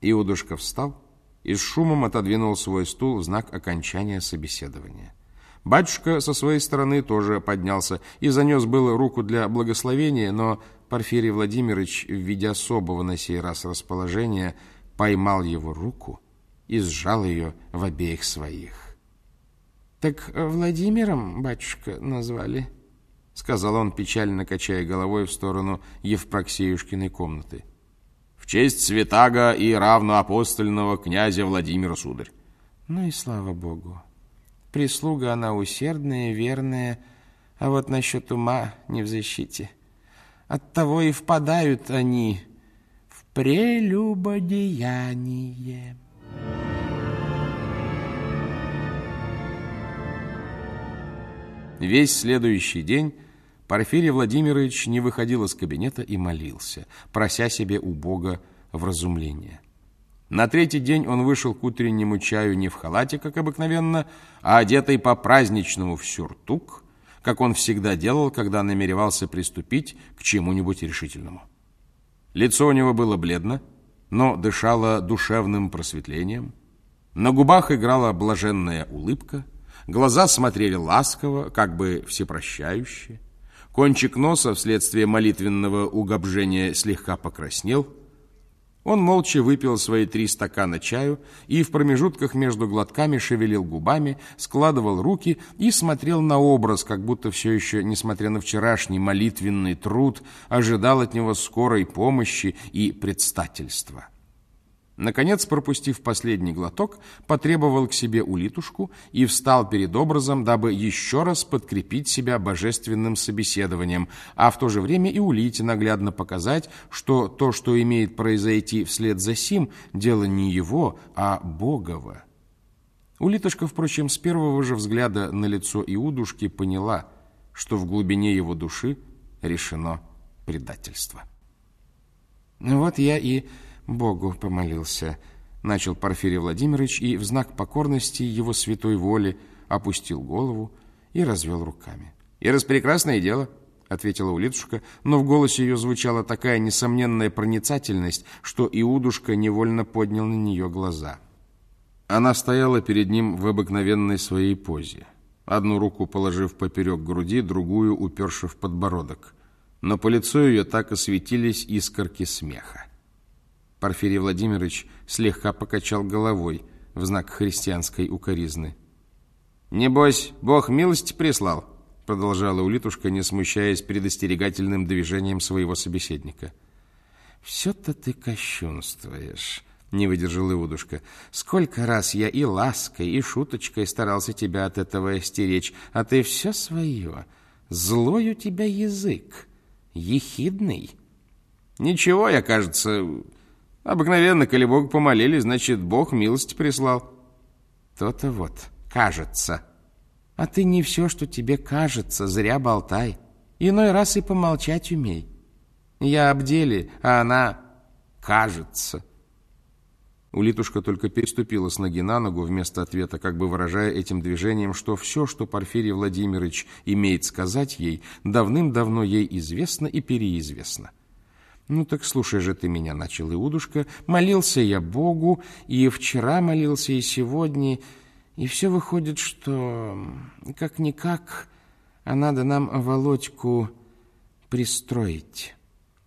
Иудушка встал и с шумом отодвинул свой стул в знак окончания собеседования. Батюшка со своей стороны тоже поднялся и занес было руку для благословения, но Порфирий Владимирович, введя особого на сей раз расположения, поймал его руку и сжал ее в обеих своих. — Так Владимиром, батюшка, назвали? — сказал он, печально качая головой в сторону Евпроксеюшкиной комнаты. — В честь святаго и равноапостольного князя Владимира, сударь. — Ну и слава богу. Прислуга она усердная, верная, а вот насчет ума не в защите. Оттого и впадают они в прелюбодеяние. Весь следующий день Порфирий Владимирович не выходил из кабинета и молился, прося себе у Бога вразумления. На третий день он вышел к утреннему чаю не в халате, как обыкновенно, а одетый по-праздничному в сюртук, как он всегда делал, когда намеревался приступить к чему-нибудь решительному. Лицо у него было бледно, но дышало душевным просветлением. На губах играла блаженная улыбка, глаза смотрели ласково, как бы всепрощающе. Кончик носа вследствие молитвенного угобжения слегка покраснел – он молча выпил свои три стакана чаю и в промежутках между глотками шевелил губами, складывал руки и смотрел на образ, как будто все еще, несмотря на вчерашний молитвенный труд, ожидал от него скорой помощи и предстательства. Наконец, пропустив последний глоток, потребовал к себе улитушку и встал перед образом, дабы еще раз подкрепить себя божественным собеседованием, а в то же время и улите наглядно показать, что то, что имеет произойти вслед за сим, дело не его, а Богово. Улитушка, впрочем, с первого же взгляда на лицо Иудушки поняла, что в глубине его души решено предательство. «Ну вот я и Богу помолился, начал Порфирий Владимирович и в знак покорности его святой воли опустил голову и развел руками. «И распрекрасное дело», — ответила Улитушка, но в голосе ее звучала такая несомненная проницательность, что Иудушка невольно поднял на нее глаза. Она стояла перед ним в обыкновенной своей позе, одну руку положив поперек груди, другую уперши в подбородок. Но по лицу ее так осветились искорки смеха. Порфирий Владимирович слегка покачал головой в знак христианской укоризны. «Небось, Бог милости прислал», продолжала Улитушка, не смущаясь предостерегательным движением своего собеседника. «Все-то ты кощунствуешь», — не выдержал Иудушка. «Сколько раз я и лаской, и шуточкой старался тебя от этого остеречь, а ты все свое. Злой у тебя язык, ехидный». «Ничего, я, кажется, Обыкновенно, коли Бог помолили, значит, Бог милость прислал. То-то вот, кажется. А ты не все, что тебе кажется, зря болтай. Иной раз и помолчать умей. Я об деле, а она кажется. Улитушка только переступила с ноги на ногу вместо ответа, как бы выражая этим движением, что все, что Порфирий Владимирович имеет сказать ей, давным-давно ей известно и переизвестно. «Ну так слушай же ты меня», — начал Иудушка. «Молился я Богу, и вчера молился, и сегодня, и все выходит, что как-никак, а надо нам Володьку пристроить».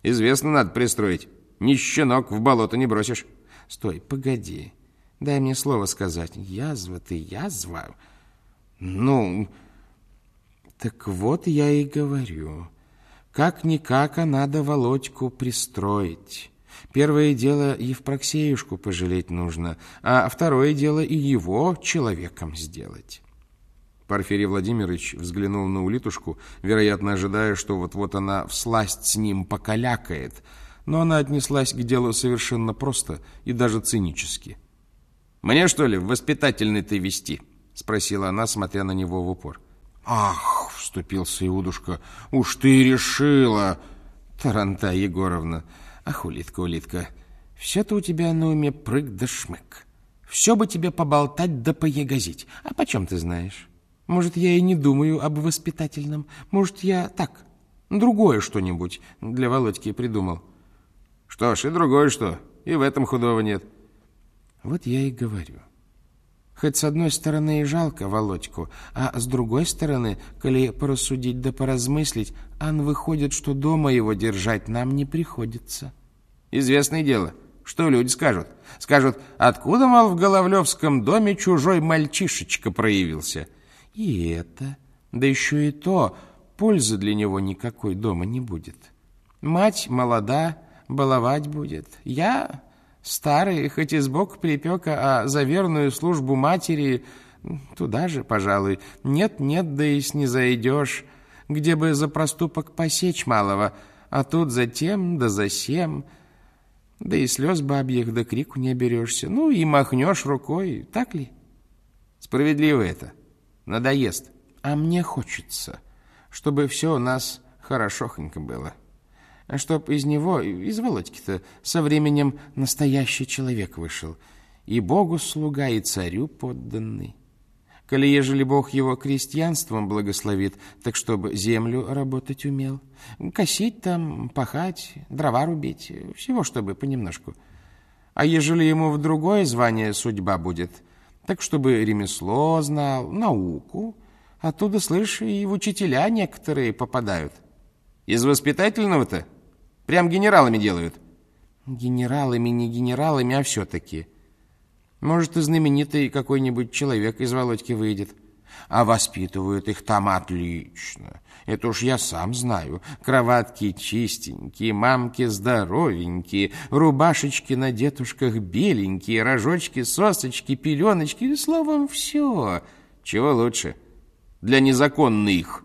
«Известно, надо пристроить. Ни щенок в болото не бросишь». «Стой, погоди, дай мне слово сказать. Язва ты, язва». «Ну, так вот я и говорю». Как-никак, а надо Володьку пристроить. Первое дело Евпроксеюшку пожалеть нужно, а второе дело и его человеком сделать. Порфирий Владимирович взглянул на улитушку, вероятно, ожидая, что вот-вот она всласть с ним покалякает, но она отнеслась к делу совершенно просто и даже цинически. «Мне, что ли, воспитательный ты вести?» — спросила она, смотря на него в упор. «Ах!» — вступился Иудушка. «Уж ты решила!» «Таранта Егоровна! Ах, улитка, улитка! Все-то у тебя на уме прыг да шмык. Все бы тебе поболтать да поягозить. А почем ты знаешь? Может, я и не думаю об воспитательном. Может, я так, другое что-нибудь для Володьки придумал». «Что ж, и другое что. И в этом худого нет. Вот я и говорю. Хоть с одной стороны и жалко Володьку, а с другой стороны, коли порассудить да поразмыслить, ан выходит, что дома его держать нам не приходится. Известное дело. Что люди скажут? Скажут, откуда, мол, в Головлевском доме чужой мальчишечка проявился? И это, да еще и то, пользы для него никакой дома не будет. Мать молода, баловать будет. Я старый, хоть и сбоку припека, а за верную службу матери туда же, пожалуй. Нет-нет, да и снизойдешь, где бы за проступок посечь малого, а тут за тем да за сем, да и слез бабьих, да крику не оберешься. Ну и махнешь рукой, так ли? Справедливо это. Надоест. А мне хочется, чтобы все у нас хорошохонько было. А чтоб из него, из Володьки-то, со временем настоящий человек вышел. И Богу слуга, и царю подданный. Коли ежели Бог его крестьянством благословит, так чтобы землю работать умел. Косить там, пахать, дрова рубить, всего чтобы понемножку. А ежели ему в другое звание судьба будет, так чтобы ремесло знал, науку, оттуда, слышь, и в учителя некоторые попадают. Из воспитательного-то? Прям генералами делают. Генералами, не генералами, а все-таки. Может, и знаменитый какой-нибудь человек из Володьки выйдет. А воспитывают их там отлично. Это уж я сам знаю. Кроватки чистенькие, мамки здоровенькие, рубашечки на детушках беленькие, рожочки, сосочки, пеленочки, словом, все. Чего лучше? Для незаконных.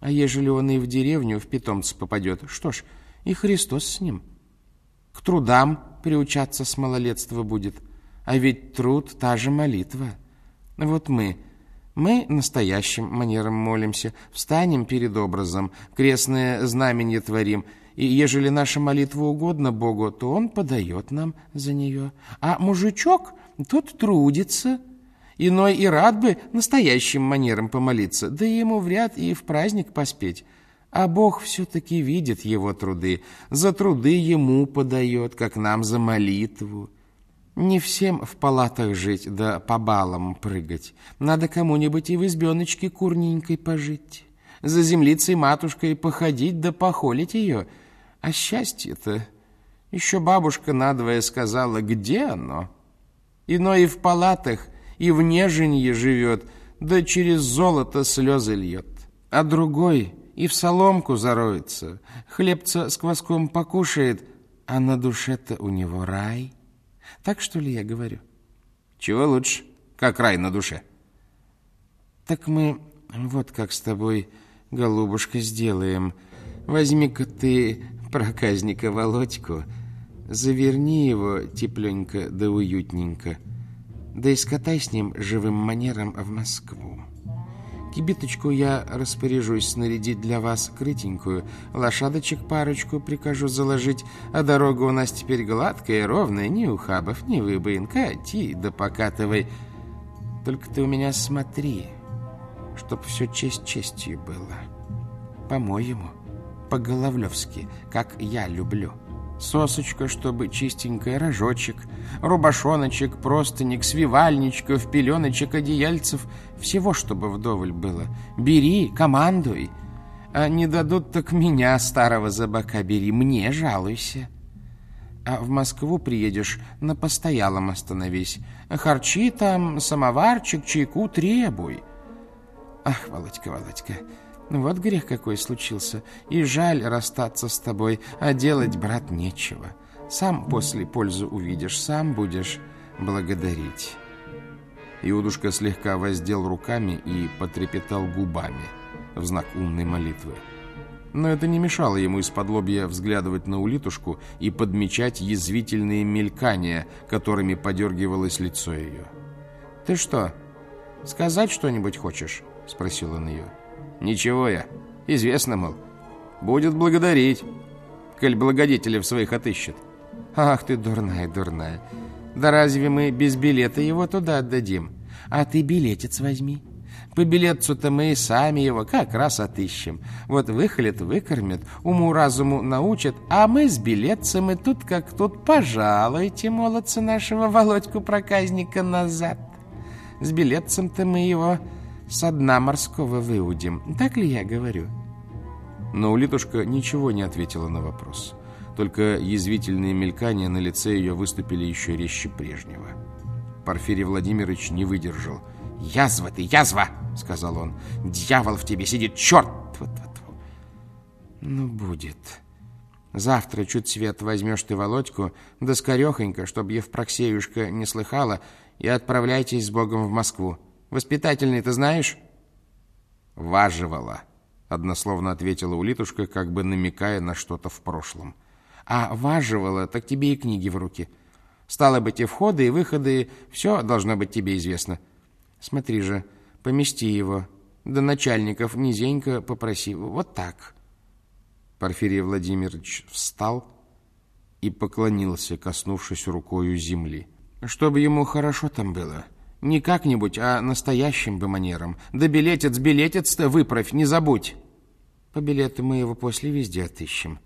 А ежели он и в деревню в питомца попадет, что ж, и Христос с ним. К трудам приучаться с малолетства будет. А ведь труд — та же молитва. Вот мы, мы настоящим манером молимся, встанем перед образом, крестное знамение творим, и ежели наша молитва угодна Богу, то Он подает нам за нее. А мужичок, тот трудится, иной и рад бы настоящим манером помолиться, да ему вряд и в праздник поспеть. А Бог все-таки видит его труды, за труды ему подает, как нам за молитву. Не всем в палатах жить да по балам прыгать. Надо кому-нибудь и в избеночке курненькой пожить. За землицей матушкой походить да похолить ее. А счастье-то... Еще бабушка надвое сказала, где оно? Иной и в палатах, и в неженье живет, да через золото слезы льет. А другой и в соломку зароется, хлебца с кваском покушает, а на душе-то у него рай. Так что ли я говорю? Чего лучше, как рай на душе? Так мы вот как с тобой, голубушка, сделаем. Возьми-ка ты проказника Володьку, заверни его тепленько да уютненько, да и скатай с ним живым манером в Москву. Кибиточку я распоряжусь снарядить для вас крытенькую, лошадочек парочку прикажу заложить, а дорога у нас теперь гладкая, ровная, ни ухабов, ни выбоин. Кати да покатывай. Только ты у меня смотри, чтоб все честь честью было. По-моему, по-головлевски, как я люблю». Сосочка, чтобы чистенькая, рожочек, рубашоночек, простынек, свивальничков, пеленочек, одеяльцев. Всего, чтобы вдоволь было. Бери, командуй. А не дадут, так меня, старого забака, бери. Мне жалуйся. А в Москву приедешь, на постоялом остановись. Харчи там, самоварчик, чайку требуй. Ах, Володька, Володька, вот грех какой случился, и жаль расстаться с тобой, а делать, брат, нечего. Сам после пользу увидишь, сам будешь благодарить». Иудушка слегка воздел руками и потрепетал губами в знак умной молитвы. Но это не мешало ему из-под лобья взглядывать на улитушку и подмечать язвительные мелькания, которыми подергивалось лицо ее. «Ты что, сказать что-нибудь хочешь?» — спросил он ее. Ничего я. Известно, мол. Будет благодарить, коль благодетелев своих отыщет. Ах ты, дурная, дурная. Да разве мы без билета его туда отдадим? А ты билетец возьми. По билетцу-то мы и сами его как раз отыщем. Вот выхолят, выкормят, уму-разуму научат, а мы с билетцем и тут как тут пожалуйте, молодца нашего Володьку-проказника назад. С билетцем-то мы его со дна морского выудим. Так ли я говорю?» Но улитушка ничего не ответила на вопрос. Только язвительные мелькания на лице ее выступили еще резче прежнего. Порфирий Владимирович не выдержал. «Язва ты, язва!» — сказал он. «Дьявол в тебе сидит, черт!» -тьфу -тьфу. «Ну, будет. Завтра чуть свет возьмешь ты Володьку, да скорехонько, чтоб Евпроксеюшка не слыхала, и отправляйтесь с Богом в Москву. Воспитательный ты знаешь?» «Важивала», — однословно ответила улитушка, как бы намекая на что-то в прошлом. «А важивала, так тебе и книги в руки. Стало быть, и входы, и выходы, все должно быть тебе известно. Смотри же, помести его. До начальников низенько попроси. Вот так». Порфирий Владимирович встал и поклонился, коснувшись рукою земли. «Чтобы ему хорошо там было». Не как-нибудь, а настоящим бы манером. Да билетец, билетец-то выправь, не забудь. По билету мы его после везде отыщем.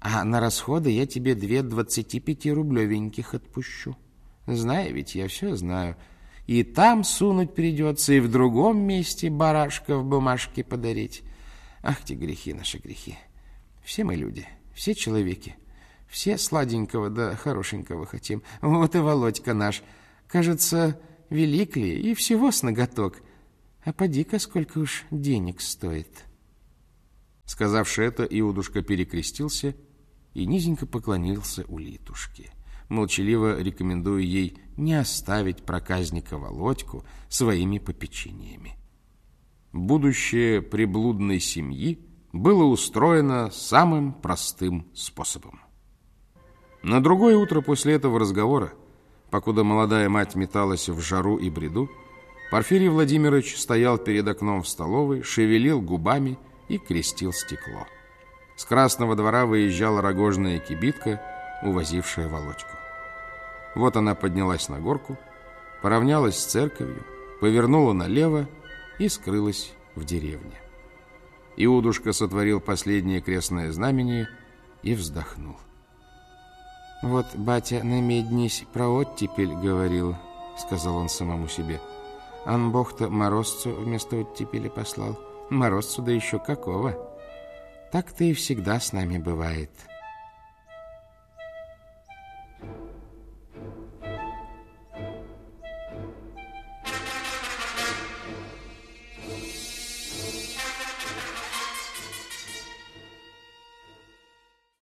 А на расходы я тебе две двадцати пяти рублевеньких отпущу. Знаю ведь, я все знаю. И там сунуть придется, и в другом месте барашка в бумажке подарить. Ах, те грехи, наши грехи. Все мы люди, все человеки. Все сладенького да хорошенького хотим. Вот и Володька наш. Кажется, велик ли, и всего с ноготок. А поди-ка, сколько уж денег стоит. Сказавши это, Иудушка перекрестился и низенько поклонился улитушке, молчаливо рекомендуя ей не оставить проказника Володьку своими попечениями. Будущее приблудной семьи было устроено самым простым способом. На другое утро после этого разговора Покуда молодая мать металась в жару и бреду, Порфирий Владимирович стоял перед окном в столовой, шевелил губами и крестил стекло. С Красного двора выезжала рогожная кибитка, увозившая Володьку. Вот она поднялась на горку, поравнялась с церковью, повернула налево и скрылась в деревне. Иудушка сотворил последнее крестное знамение и вздохнул. «Вот батя на меднись про оттепель говорил», — сказал он самому себе. «Ан Бог-то морозцу вместо оттепели послал. Морозцу да еще какого. Так-то и всегда с нами бывает».